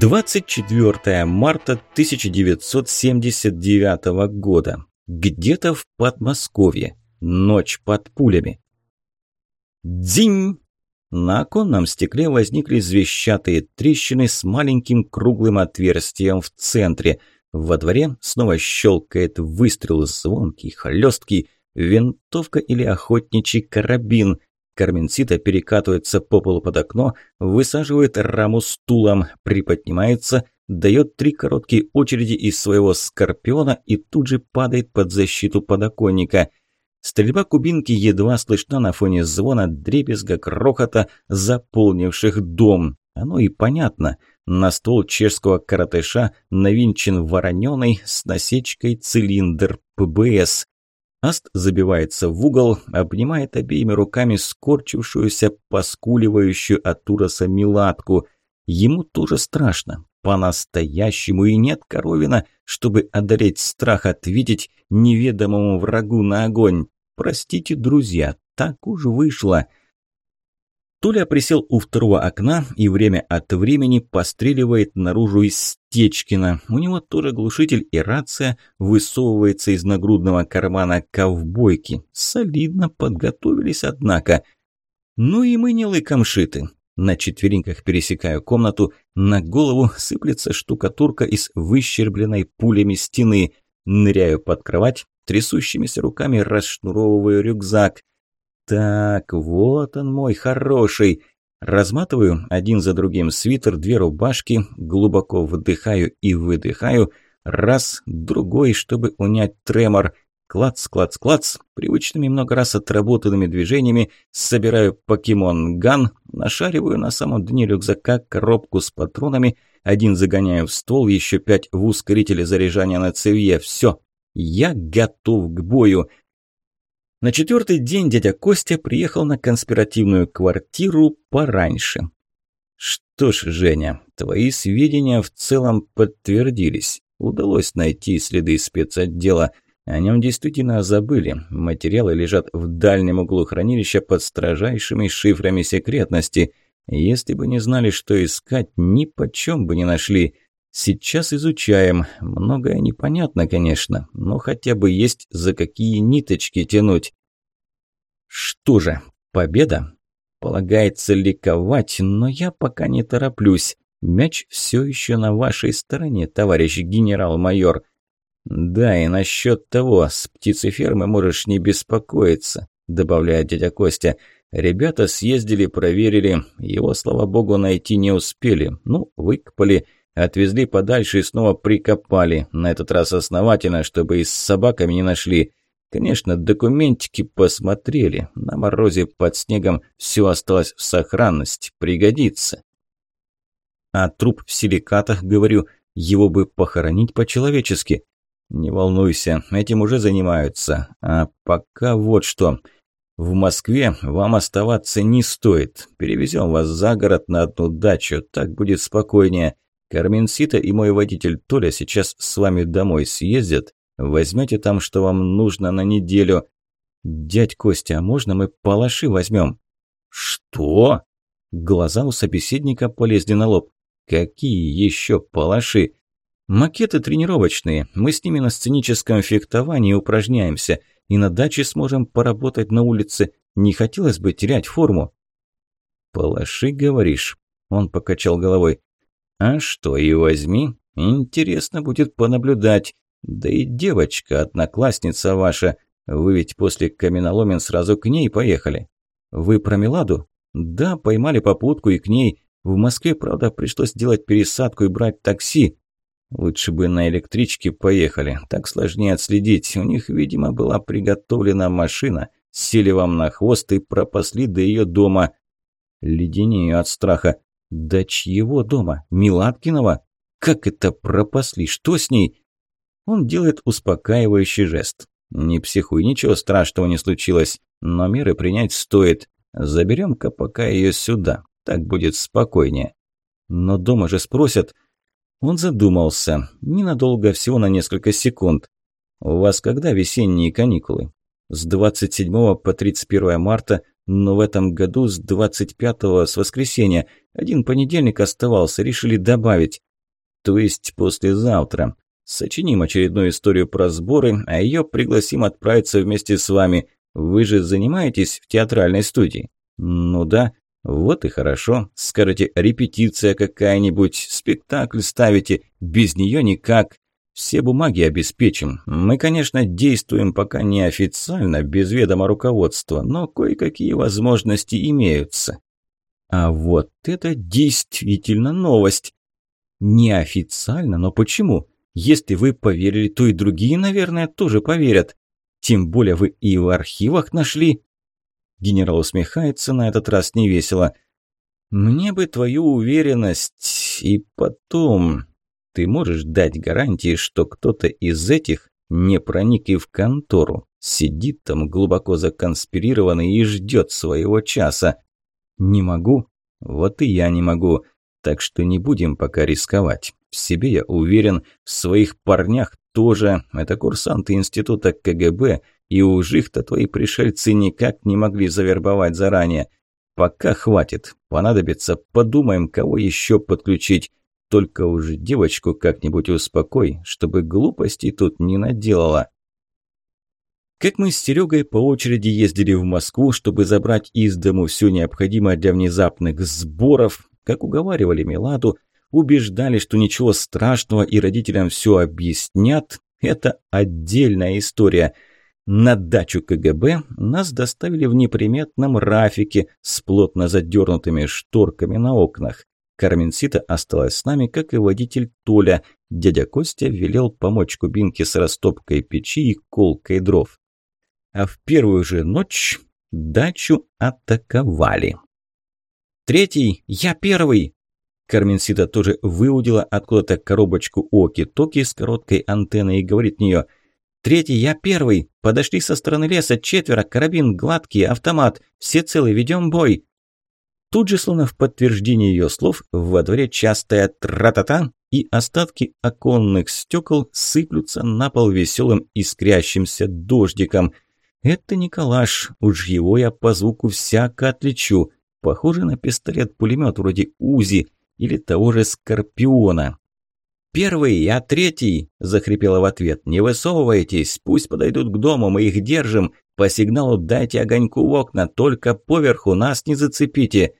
24 марта 1979 года. Где-то в Подмосковье. Ночь под пулями. Дзинь! На оконном стекле возникли звещатые трещины с маленьким круглым отверстием в центре. Во дворе снова щелкает выстрел звонкий, хлесткий, винтовка или охотничий карабин. Карменсита перекатывается по полу под окно, высаживает раму стулом, приподнимается, дает три короткие очереди из своего скорпиона и тут же падает под защиту подоконника – Стрельба кубинки едва слышна на фоне звона дребезга крохота, заполнивших дом. Оно и понятно. На стол чешского каратыша навинчен вороненый с насечкой цилиндр ПБС. Аст забивается в угол, обнимает обеими руками скорчившуюся, поскуливающую от ужаса милатку. Ему тоже страшно. По-настоящему и нет коровина, чтобы одолеть страх ответить неведомому врагу на огонь. Простите, друзья, так уж вышло. Туля присел у второго окна и время от времени постреливает наружу из Стечкина. У него тоже глушитель и рация высовывается из нагрудного кармана ковбойки. Солидно подготовились, однако. Ну и мы не лыком шиты. На четвереньках пересекаю комнату, на голову сыплется штукатурка из выщербленной пулями стены. Ныряю под кровать, трясущимися руками расшнуровываю рюкзак. Так, вот он мой хороший. Разматываю один за другим свитер, две рубашки, глубоко вдыхаю и выдыхаю. Раз, другой, чтобы унять тремор. Клац, клац, клац. Привычными много раз отработанными движениями собираю покемон Ган, нашариваю на самом дне рюкзака коробку с патронами, один загоняю в стол, еще пять в ускорителе заряжания на цевье. Все, я готов к бою. На четвертый день дядя Костя приехал на конспиративную квартиру пораньше. Что ж, Женя, твои сведения в целом подтвердились. Удалось найти следы спецотдела – о нем действительно забыли. Материалы лежат в дальнем углу хранилища под строжайшими шифрами секретности. Если бы не знали, что искать, ни почем бы не нашли. Сейчас изучаем. Многое непонятно, конечно, но хотя бы есть за какие ниточки тянуть. Что же, победа? Полагается ликовать, но я пока не тороплюсь. Мяч все еще на вашей стороне, товарищ генерал-майор. «Да, и насчет того, с птицефермы можешь не беспокоиться», добавляет дядя Костя. «Ребята съездили, проверили, его, слава богу, найти не успели. Ну, выкопали, отвезли подальше и снова прикопали, на этот раз основательно, чтобы и с собаками не нашли». Конечно, документики посмотрели. На морозе под снегом все осталось в сохранности. Пригодится. А труп в силикатах, говорю, его бы похоронить по-человечески. «Не волнуйся, этим уже занимаются. А пока вот что. В Москве вам оставаться не стоит. Перевезем вас за город на одну дачу, так будет спокойнее. Карменсита и мой водитель Толя сейчас с вами домой съездят. Возьмете там, что вам нужно на неделю. Дядь Костя, а можно мы палаши возьмем?» «Что?» Глаза у собеседника полезли на лоб. «Какие еще палаши?» Макеты тренировочные, мы с ними на сценическом фехтовании упражняемся, и на даче сможем поработать на улице. Не хотелось бы терять форму». «Полоши, говоришь?» Он покачал головой. «А что, и возьми. Интересно будет понаблюдать. Да и девочка, одноклассница ваша. Вы ведь после каменоломен сразу к ней поехали. Вы про Меладу? Да, поймали попутку и к ней. В Москве, правда, пришлось делать пересадку и брать такси. Лучше бы на электричке поехали, так сложнее отследить. У них, видимо, была приготовлена машина. Сели вам на хвост и пропасли до ее дома. Леденею от страха. Да чьего дома? Милаткинова? Как это пропасли? Что с ней? Он делает успокаивающий жест. Не психуй, ничего страшного не случилось. Но меры принять стоит. Заберем-ка пока ее сюда. Так будет спокойнее. Но дома же спросят, он задумался. Ненадолго, всего на несколько секунд. «У вас когда весенние каникулы?» «С 27 по 31 марта. Но в этом году с 25-го, с воскресенья, один понедельник оставался, решили добавить. То есть послезавтра. Сочиним очередную историю про сборы, а ее пригласим отправиться вместе с вами. Вы же занимаетесь в театральной студии? Ну да. Вот и хорошо. Скажете, репетиция какая-нибудь, спектакль ставите. Без нее никак. Все бумаги обеспечим. Мы, конечно, действуем пока неофициально, без ведома руководства, но кое-какие возможности имеются. А вот это действительно новость. Неофициально, но почему? Если вы поверили, то и другие, наверное, тоже поверят. Тем более вы и в архивах нашли. Генерал усмехается на этот раз невесело. Мне бы твою уверенность. И потом, ты можешь дать гарантии, что кто-то из этих не проник и в контору, сидит там глубоко законспирированный и ждет своего часа. Не могу. Вот и я не могу. Так что не будем пока рисковать. В себе я уверен, в своих парнях тоже. Это курсанты института КГБ, и уж их-то твои пришельцы никак не могли завербовать заранее. Пока хватит. Понадобится, подумаем, кого еще подключить. Только уже девочку как-нибудь успокой, чтобы глупостей тут не наделала. Как мы с Серегой по очереди ездили в Москву, чтобы забрать из дому все необходимое для внезапных сборов, как уговаривали Меладу, убеждали, что ничего страшного и родителям все объяснят, это отдельная история. На дачу КГБ нас доставили в неприметном рафике с плотно задернутыми шторками на окнах. Карменсита осталась с нами, как и водитель Толя. Дядя Костя велел помочь Кубинке с растопкой печи и колкой дров. А в первую же ночь дачу атаковали. «Третий! Я первый!» Карменсита тоже выудила откуда-то коробочку оки-токи с короткой антенной и говорит нее «Третий, я первый! Подошли со стороны леса, четверо, карабин гладкий, автомат, все целы, ведем бой!» Тут же, словно в подтверждение ее слов, во дворе частая тра-та-та, и остатки оконных стекол сыплются на пол веселым искрящимся дождиком. Это Николаш, уж его я по звуку всяко отличу. Похоже на пистолет-пулемет вроде УЗИ или того же Скорпиона. «Первый, я третий!» – захрипела в ответ. «Не высовывайтесь, пусть подойдут к дому, мы их держим. По сигналу дайте огоньку в окна, только поверху нас не зацепите».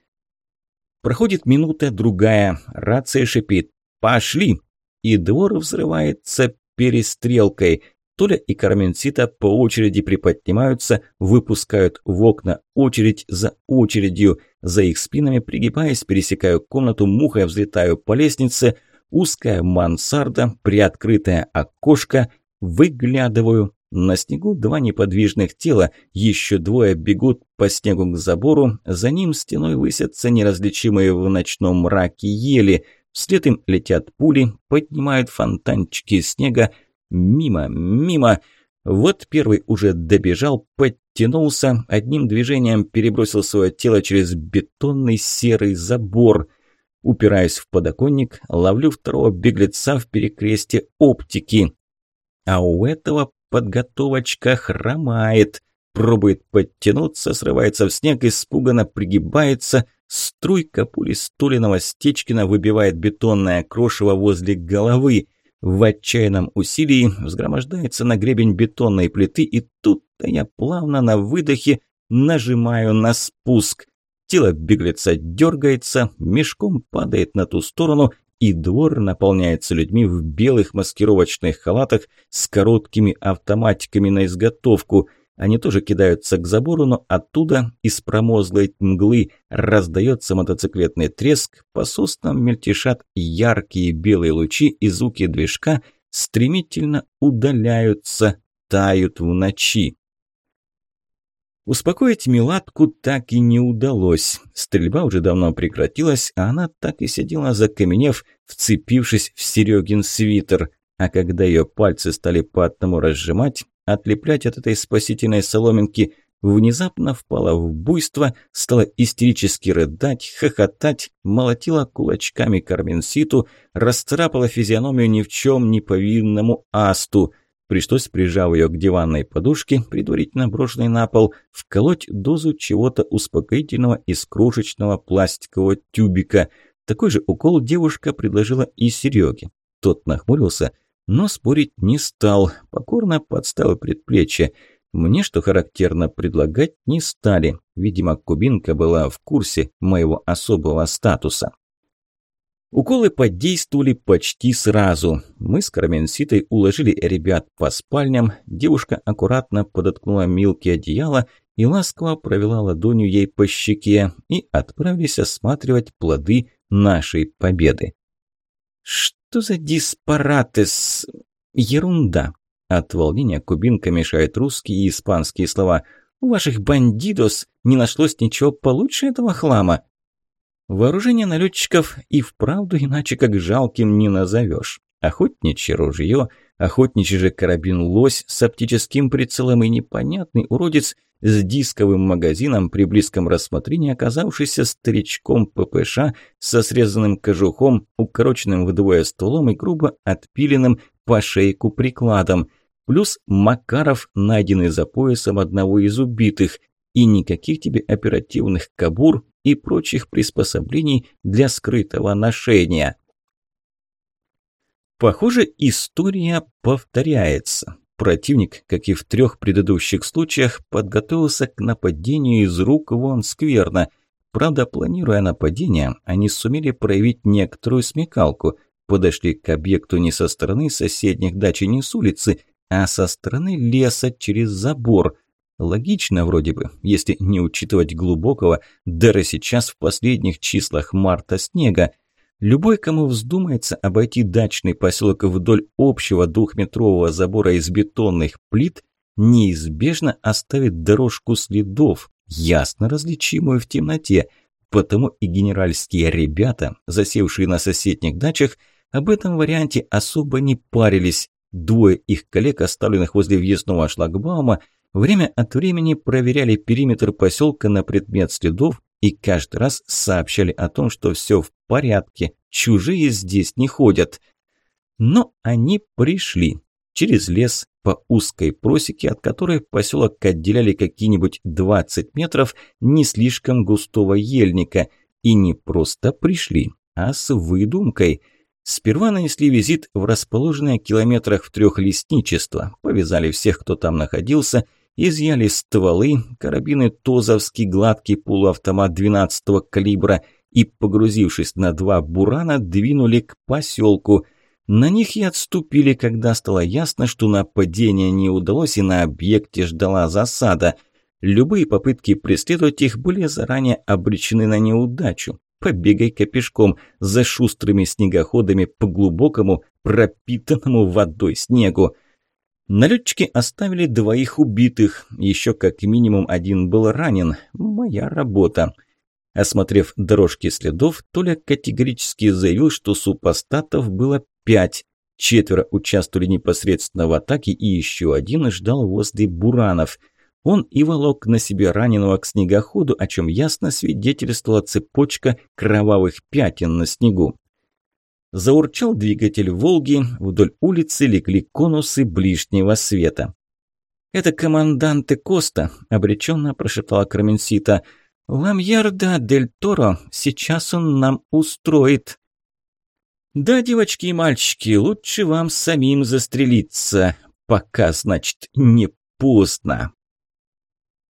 Проходит минута, другая, рация шипит «Пошли!» И двор взрывается перестрелкой. Толя и Карменсита по очереди приподнимаются, выпускают в окна очередь за очередью. За их спинами, пригибаясь, пересекаю комнату, мухой взлетаю по лестнице, узкая мансарда, приоткрытое окошко, выглядываю. На снегу два неподвижных тела, еще двое бегут по снегу к забору, за ним стеной высятся неразличимые в ночном мраке ели, вслед им летят пули, поднимают фонтанчики снега, мимо, мимо. Вот первый уже добежал, подтянулся, одним движением перебросил свое тело через бетонный серый забор. Упираясь в подоконник, ловлю второго беглеца в перекресте оптики. А у этого подготовочка хромает. Пробует подтянуться, срывается в снег, испуганно пригибается. Струйка пули Стулиного Стечкина выбивает бетонное крошево возле головы. В отчаянном усилии взгромождается на гребень бетонной плиты, и тут-то я плавно на выдохе нажимаю на спуск. Тело беглеца дергается, мешком падает на ту сторону, и двор наполняется людьми в белых маскировочных халатах с короткими автоматиками на изготовку. Они тоже кидаются к забору, но оттуда, из промозглой мглы, раздается мотоциклетный треск, по соснам мельтешат яркие белые лучи и звуки движка стремительно удаляются, тают в ночи. Успокоить Милатку так и не удалось. Стрельба уже давно прекратилась, а она так и сидела закаменев, вцепившись в Серегин свитер. А когда ее пальцы стали по одному разжимать, отлеплять от этой спасительной соломинки, внезапно впала в буйство, стала истерически рыдать, хохотать, молотила кулачками Карменситу, расцарапала физиономию ни в чем не повинному Асту – Пришлось, прижав ее к диванной подушке, предварительно брошенной на пол, вколоть дозу чего-то успокоительного из крошечного пластикового тюбика. Такой же укол девушка предложила и Сереге. Тот нахмурился, но спорить не стал, покорно подставил предплечье. Мне, что характерно, предлагать не стали. Видимо, кубинка была в курсе моего особого статуса. Уколы подействовали почти сразу. Мы с Карменситой уложили ребят по спальням, девушка аккуратно подоткнула Милки одеяло и ласково провела ладонью ей по щеке и отправились осматривать плоды нашей победы. «Что за диспаратес? Ерунда!» От волнения кубинка мешает русские и испанские слова. «У ваших бандидос не нашлось ничего получше этого хлама?» Вооружение налетчиков и вправду иначе как жалким не назовешь. Охотничье ружье, охотничий же карабин-лось с оптическим прицелом и непонятный уродец с дисковым магазином при близком рассмотрении оказавшийся старичком ППШ со срезанным кожухом, укороченным вдвое стволом и грубо отпиленным по шейку прикладом. Плюс Макаров, найденный за поясом одного из убитых. И никаких тебе оперативных кабур, и прочих приспособлений для скрытого ношения. Похоже, история повторяется. Противник, как и в трех предыдущих случаях, подготовился к нападению из рук вон скверно. Правда, планируя нападение, они сумели проявить некоторую смекалку. Подошли к объекту не со стороны соседних дач и не с улицы, а со стороны леса через забор. Логично вроде бы, если не учитывать глубокого, даже сейчас в последних числах марта снега. Любой, кому вздумается обойти дачный поселок вдоль общего двухметрового забора из бетонных плит, неизбежно оставит дорожку следов, ясно различимую в темноте. Потому и генеральские ребята, засевшие на соседних дачах, об этом варианте особо не парились. Двое их коллег, оставленных возле въездного шлагбаума, время от времени проверяли периметр поселка на предмет следов и каждый раз сообщали о том, что все в порядке, чужие здесь не ходят. Но они пришли через лес по узкой просеке, от которой поселок отделяли какие-нибудь 20 метров не слишком густого ельника. И не просто пришли, а с выдумкой – Сперва нанесли визит в расположенное километрах в трех лесничество, повязали всех, кто там находился, изъяли стволы, карабины Тозовский гладкий полуавтомат 12-го калибра и, погрузившись на два бурана, двинули к поселку. На них и отступили, когда стало ясно, что нападение не удалось и на объекте ждала засада. Любые попытки преследовать их были заранее обречены на неудачу. Побегай-ка пешком за шустрыми снегоходами по глубокому, пропитанному водой снегу. Налетчики оставили двоих убитых, еще как минимум один был ранен. Моя работа. Осмотрев дорожки следов, Толя категорически заявил, что супостатов было пять. Четверо участвовали непосредственно в атаке и еще один ждал возле буранов. Он и волок на себе раненого к снегоходу, о чем ясно свидетельствовала цепочка кровавых пятен на снегу. Заурчал двигатель «Волги», вдоль улицы легли конусы ближнего света. «Это команданты Коста», – обреченно прошептала Краменсита. «Ламьярда дель Торо, сейчас он нам устроит». «Да, девочки и мальчики, лучше вам самим застрелиться, пока, значит, не поздно».